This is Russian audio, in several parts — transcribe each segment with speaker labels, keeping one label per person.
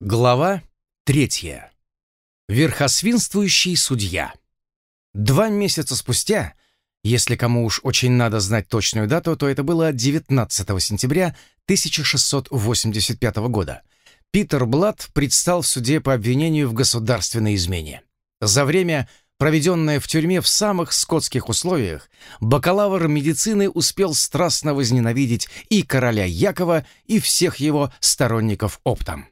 Speaker 1: Глава третья. Верхосвинствующий судья. Два месяца спустя, если кому уж очень надо знать точную дату, то это было 19 сентября 1685 года, Питер Блад предстал в суде по обвинению в государственной измене. За время, проведенное в тюрьме в самых скотских условиях, бакалавр медицины успел страстно возненавидеть и короля Якова, и всех его сторонников оптом.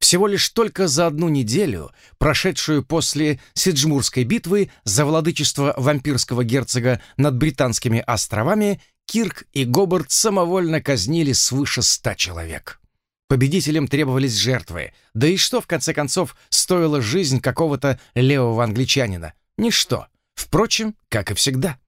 Speaker 1: Всего лишь только за одну неделю, прошедшую после Сиджмурской битвы за владычество вампирского герцога над британскими островами, Кирк и Гобарт самовольно казнили свыше ста человек. Победителям требовались жертвы, да и что, в конце концов, стоила жизнь какого-то левого англичанина? Ничто. Впрочем, как и всегда.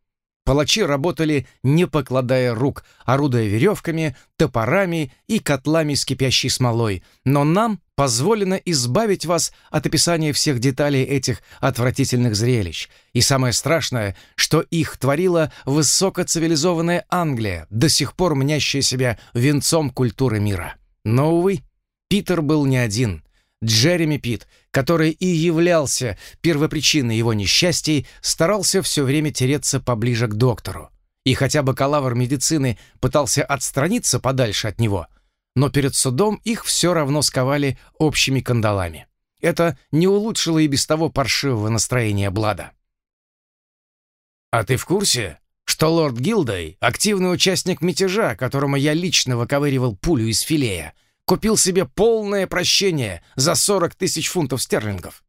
Speaker 1: Палачи работали, не покладая рук, орудуя веревками, топорами и котлами с кипящей смолой. Но нам позволено избавить вас от описания всех деталей этих отвратительных зрелищ. И самое страшное, что их творила высокоцивилизованная Англия, до сих пор мнящая себя венцом культуры мира. Но, увы, Питер был не один — Джереми Пит, который и являлся первопричиной его несчастий, старался все время тереться поближе к доктору. И хотя бакалавр медицины пытался отстраниться подальше от него, но перед судом их все равно сковали общими кандалами. Это не улучшило и без того паршивого настроения Блада. «А ты в курсе, что лорд Гилдей — активный участник мятежа, которому я лично выковыривал пулю из филея, купил себе полное прощение за 40 тысяч фунтов стерлингов.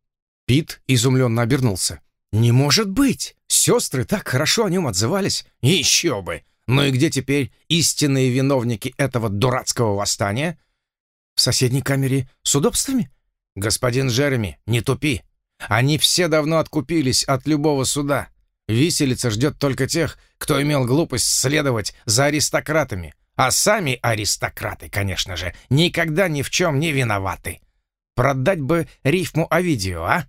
Speaker 1: Пит изумленно обернулся. «Не может быть! Сестры так хорошо о нем отзывались. Еще бы! Ну и где теперь истинные виновники этого дурацкого восстания?» «В соседней камере с удобствами?» «Господин Джереми, не тупи. Они все давно откупились от любого суда. Виселица ждет только тех, кто имел глупость следовать за аристократами, а сами аристократы, конечно же, никогда ни в чем не виноваты. Продать бы рифму Овидию, а?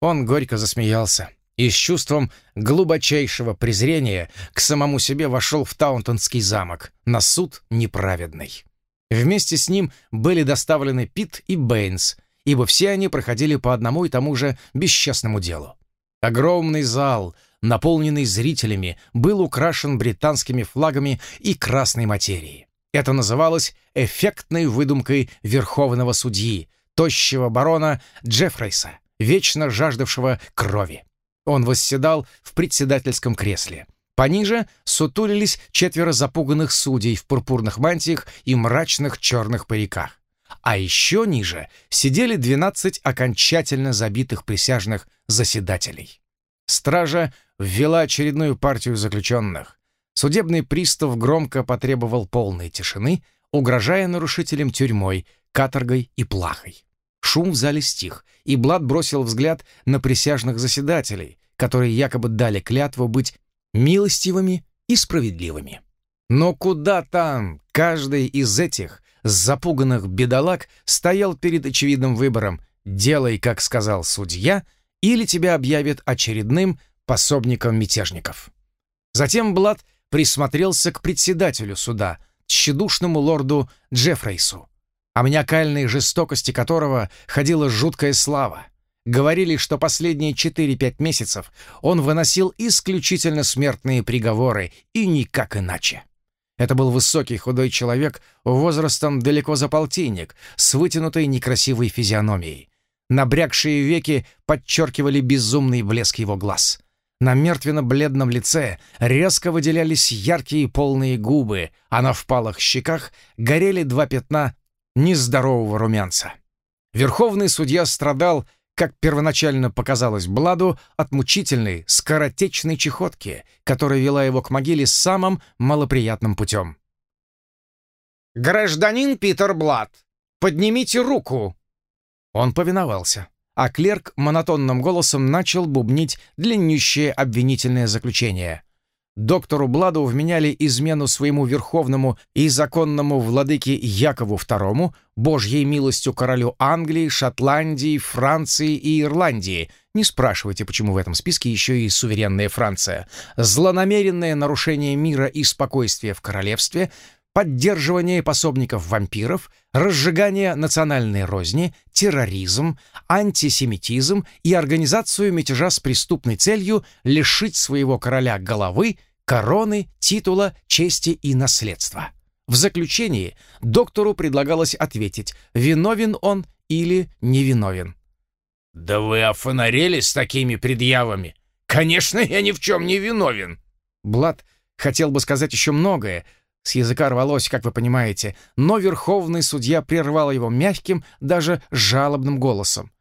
Speaker 1: Он горько засмеялся и с чувством глубочайшего презрения к самому себе вошел в Таунтонский замок на суд неправедный. Вместе с ним были доставлены Пит и Бэйнс, ибо все они проходили по одному и тому же бесчестному делу. Огромный зал — наполненный зрителями, был украшен британскими флагами и красной материей. Это называлось эффектной выдумкой верховного судьи, тощего барона Джеффрейса, вечно жаждавшего крови. Он восседал в председательском кресле. Пониже сутулились четверо запуганных судей в пурпурных мантиях и мрачных черных париках. А еще ниже сидели 12 окончательно забитых присяжных заседателей. Стража ввела очередную партию заключенных. Судебный пристав громко потребовал полной тишины, угрожая нарушителям тюрьмой, каторгой и плахой. Шум в зале стих, и Блад бросил взгляд на присяжных заседателей, которые якобы дали клятву быть милостивыми и справедливыми. Но куда там? Каждый из этих запуганных бедолаг стоял перед очевидным выбором «делай, как сказал судья», или тебя объявят очередным пособником мятежников. Затем Блад присмотрелся к председателю суда, тщедушному лорду Джеффрейсу, о маниакальной жестокости которого ходила жуткая слава. Говорили, что последние 4-5 месяцев он выносил исключительно смертные приговоры и никак иначе. Это был высокий худой человек, возрастом далеко за полтинник, с вытянутой некрасивой физиономией. Набрякшие веки подчеркивали безумный блеск его глаз. На мертвенно-бледном лице резко выделялись яркие полные губы, а на впалых щеках горели два пятна нездорового румянца. Верховный судья страдал, как первоначально показалось Бладу, от мучительной, скоротечной чехотки, которая вела его к могиле самым малоприятным путем.
Speaker 2: «Гражданин Питер Блад, поднимите руку!»
Speaker 1: Он повиновался, а клерк монотонным голосом начал бубнить длиннющее обвинительное заключение. Доктору Бладу вменяли измену своему верховному и законному владыке Якову II, Божьей милостью королю Англии, Шотландии, Франции и Ирландии. Не спрашивайте, почему в этом списке еще и суверенная Франция. Злонамеренное нарушение мира и спокойствия в королевстве, поддерживание пособников вампиров, разжигание национальной розни, терроризм, антисемитизм и организацию мятежа с преступной целью лишить своего короля головы, короны, титула, чести и наследства. В заключении доктору предлагалось ответить, виновен он или невиновен.
Speaker 2: «Да вы офонарелись с такими предъявами! Конечно, я ни в чем не виновен!»
Speaker 1: Блад хотел бы сказать еще многое, с языка рвалось, как вы понимаете, но верховный судья прервал его мягким, даже жалобным голосом.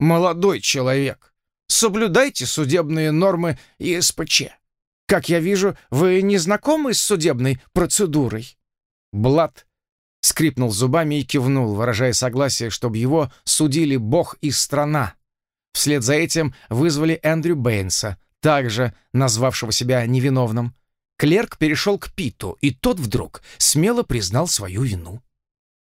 Speaker 1: «Молодой человек, соблюдайте судебные нормы и СПЧ. Как я вижу, вы не знакомы с судебной процедурой?» Блад скрипнул зубами и кивнул, выражая согласие, чтобы его судили Бог и страна. Вслед за этим вызвали Эндрю Бэйнса, также назвавшего себя невиновным. Клерк перешел к Питу, и тот вдруг смело признал свою вину.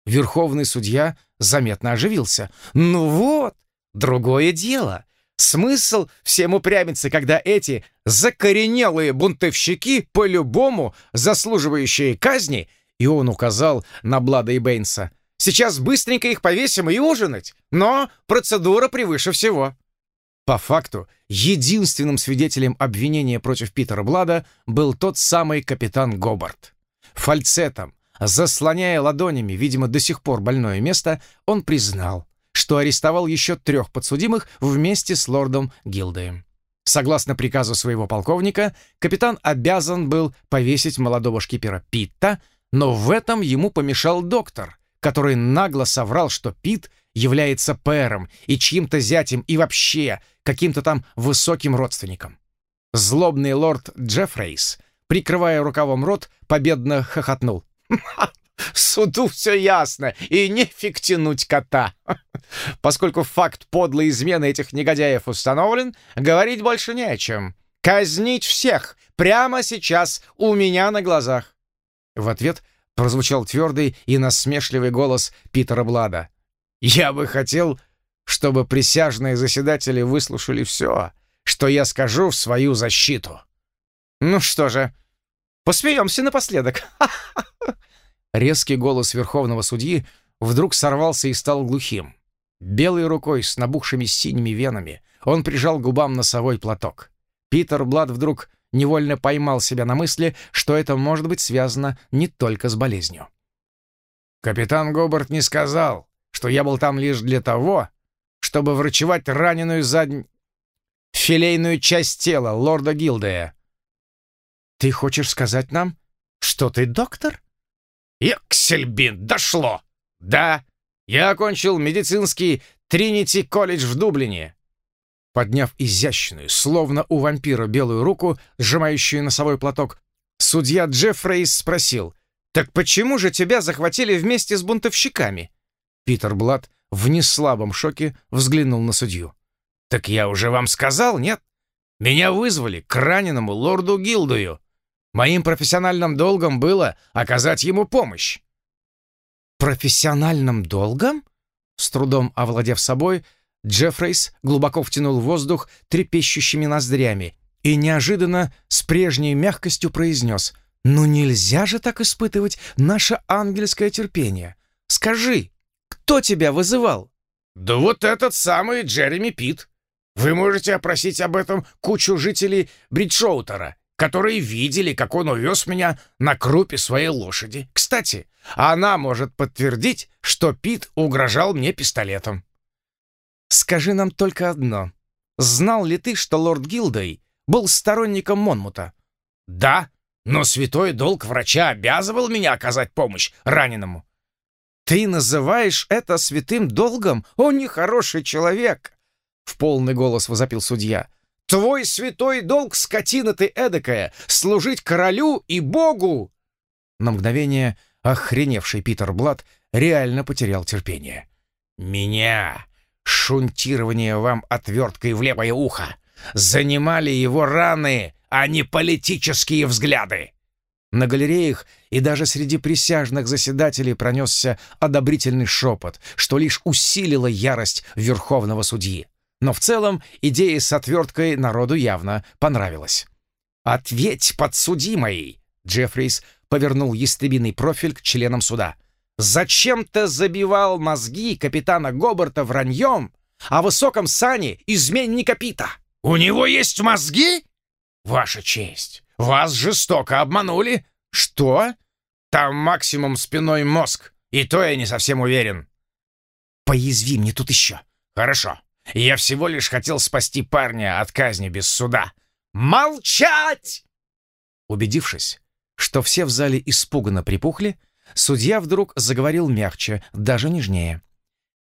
Speaker 1: Верховный судья заметно оживился. «Ну вот, другое дело. Смысл всем упрямиться, когда эти закоренелые бунтовщики, по-любому заслуживающие казни, и он указал на Блада и Бэйнса. «Сейчас быстренько их повесим и ужинать, но процедура превыше всего». По факту, единственным свидетелем обвинения против Питера Блада был тот самый капитан Гобарт. Фальцетом, заслоняя ладонями, видимо, до сих пор больное место, он признал, что арестовал еще трех подсудимых вместе с лордом Гилдеем. Согласно приказу своего полковника, капитан обязан был повесить молодого шкипера Питта, но в этом ему помешал доктор, который нагло соврал, что Пит является пэром и чьим-то зятем и вообще каким-то там высоким родственником. Злобный лорд Джеффрейс, прикрывая рукавом рот, победно хохотнул. «Суду все ясно, и нефиг тянуть кота. Поскольку факт подлой измены этих негодяев установлен, говорить больше не о чем. Казнить всех прямо сейчас у меня на глазах». В ответ прозвучал твердый и насмешливый голос Питера Блада. «Я бы хотел, чтобы присяжные заседатели выслушали все, что я скажу в свою защиту». «Ну что же, посмеемся напоследок». Резкий голос верховного судьи вдруг сорвался и стал глухим. Белой рукой с набухшими синими венами он прижал к губам носовой платок. Питер Блад вдруг невольно поймал себя на мысли, что это может быть связано не только с болезнью. «Капитан Гобарт не сказал, что я был там лишь для того, чтобы врачевать раненую заднюю филейную часть тела лорда Гилдея». «Ты хочешь сказать нам, что ты доктор?» «Эксельбин, дошло!» «Да, я окончил медицинский Тринити колледж в Дублине. Подняв изящную, словно у вампира, белую руку, сжимающую носовой платок, судья Джеффрейс спросил, «Так почему же тебя захватили вместе с бунтовщиками?» Питер Блад в неслабом шоке взглянул на судью. «Так я уже вам сказал, нет? Меня вызвали к раненому лорду Гилдую. Моим профессиональным долгом было оказать ему помощь». «Профессиональным долгом?» С трудом овладев собой, Джеффрейс глубоко втянул воздух трепещущими ноздрями и неожиданно с прежней мягкостью произнес «Ну нельзя же так испытывать наше ангельское терпение. Скажи, кто тебя вызывал?» «Да вот этот самый Джереми Пит. Вы можете опросить об этом кучу жителей Бриджоутера, которые видели, как он увез меня на крупе своей лошади. Кстати, она может подтвердить, что Пит угрожал мне пистолетом. Скажи нам только одно. Знал ли ты, что лорд Гилдей был сторонником Монмута? Да, но святой долг врача обязывал меня оказать помощь раненому. Ты называешь это святым долгом? О, нехороший человек! В полный голос возопил судья. Твой святой долг, скотина ты эдакая, служить королю и богу! На мгновение охреневший Питер Блад реально потерял терпение. «Меня шунтирование вам отверткой в левое ухо. Занимали его раны, а не политические взгляды. На галереях и даже среди присяжных заседателей пронесся одобрительный шепот, что лишь усилило ярость верховного судьи. Но в целом идея с отверткой народу явно понравилась. «Ответь, подсудимый!» Джеффрис повернул ястребиный профиль к членам суда. «Зачем ты забивал мозги капитана Гобарта враньем о высоком сане изменника Пита?»
Speaker 2: «У него есть мозги?» «Ваша честь, вас жестоко обманули».
Speaker 1: «Что?»
Speaker 2: «Там максимум спиной мозг, и то я не совсем уверен».
Speaker 1: «Поязви мне тут еще».
Speaker 2: «Хорошо. Я всего лишь хотел спасти парня от казни без суда». «Молчать!»
Speaker 1: Убедившись, что все в зале испуганно припухли, судья вдруг заговорил мягче, даже нежнее.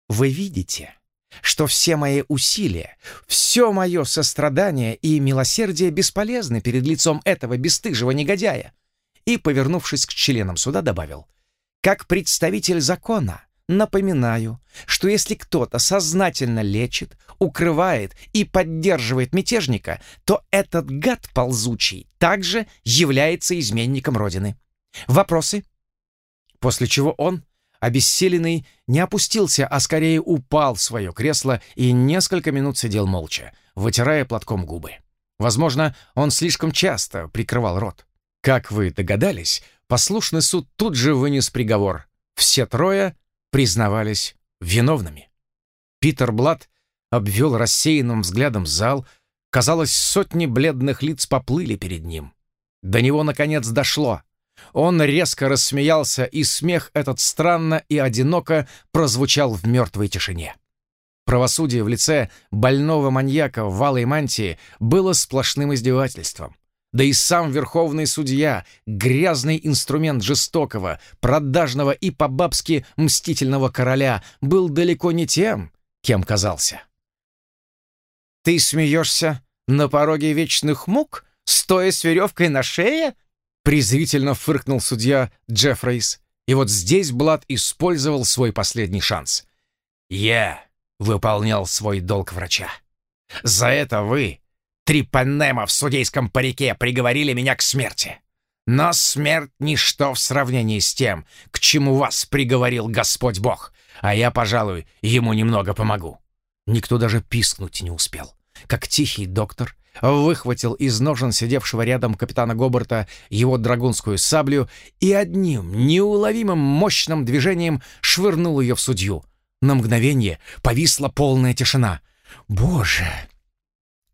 Speaker 1: «Вы видите, что все мои усилия, все мое сострадание и милосердие бесполезны перед лицом этого бесстыжего негодяя?» И, повернувшись к членам суда, добавил, «Как представитель закона, Напоминаю, что если кто-то сознательно лечит, укрывает и поддерживает мятежника, то этот гад ползучий также является изменником Родины. Вопросы? После чего он, обессиленный, не опустился, а скорее упал в свое кресло и несколько минут сидел молча, вытирая платком губы. Возможно, он слишком часто прикрывал рот. Как вы догадались, послушный суд тут же вынес приговор. Все трое признавались виновными. Питер Блад обвел рассеянным взглядом зал. Казалось, сотни бледных лиц поплыли перед ним. До него, наконец, дошло. Он резко рассмеялся, и смех этот странно и одиноко прозвучал в мертвой тишине. Правосудие в лице больного маньяка в валой мантии было сплошным издевательством. Да и сам верховный судья, грязный инструмент жестокого, продажного и по-бабски мстительного короля, был далеко не тем, кем казался. «Ты смеешься на пороге вечных мук, стоя с веревкой на шее?» Презрительно фыркнул судья Джеффрейс. И вот здесь Блад использовал свой последний шанс. «Я выполнял свой долг врача. За это вы Трипанема в судейском парике приговорили меня к смерти. Но смерть — ничто в сравнении с тем, к чему вас приговорил Господь Бог, а я, пожалуй, ему немного помогу». Никто даже пискнуть не успел. Как тихий доктор выхватил из ножен сидевшего рядом капитана Гобарта его драгунскую саблю и одним неуловимым мощным движением швырнул ее в судью. На мгновение повисла полная тишина. «Боже!»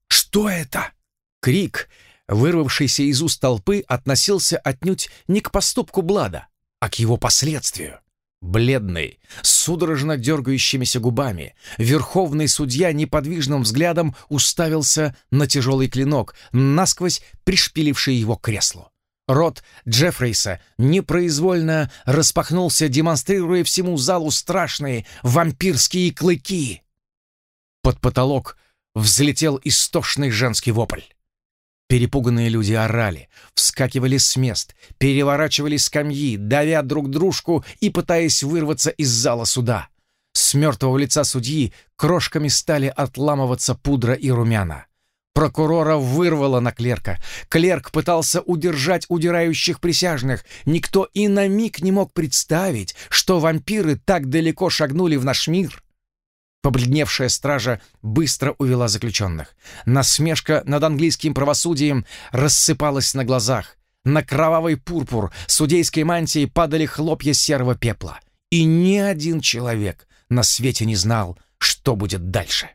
Speaker 1: «Что это?» Крик, вырвавшийся из уст толпы, относился отнюдь не к поступку Блада, а к его последствию. Бледный, судорожно дергающимися губами, верховный судья неподвижным взглядом уставился на тяжелый клинок, насквозь пришпиливший его к креслу. Рот Джеффрейса непроизвольно распахнулся, демонстрируя всему залу страшные вампирские клыки. Под потолок взлетел истошный женский вопль. Перепуганные люди орали, вскакивали с мест, переворачивали скамьи, давя друг дружку и пытаясь вырваться из зала суда. С мертвого лица судьи крошками стали отламываться пудра и румяна. Прокурора вырвало на клерка. Клерк пытался удержать удирающих присяжных. Никто и на миг не мог представить, что вампиры так далеко шагнули в наш мир. Побледневшая стража быстро увела заключенных. Насмешка над английским правосудием рассыпалась на глазах. На кровавый пурпур судейской мантии падали хлопья серого пепла. И ни один человек на свете не знал, что будет дальше.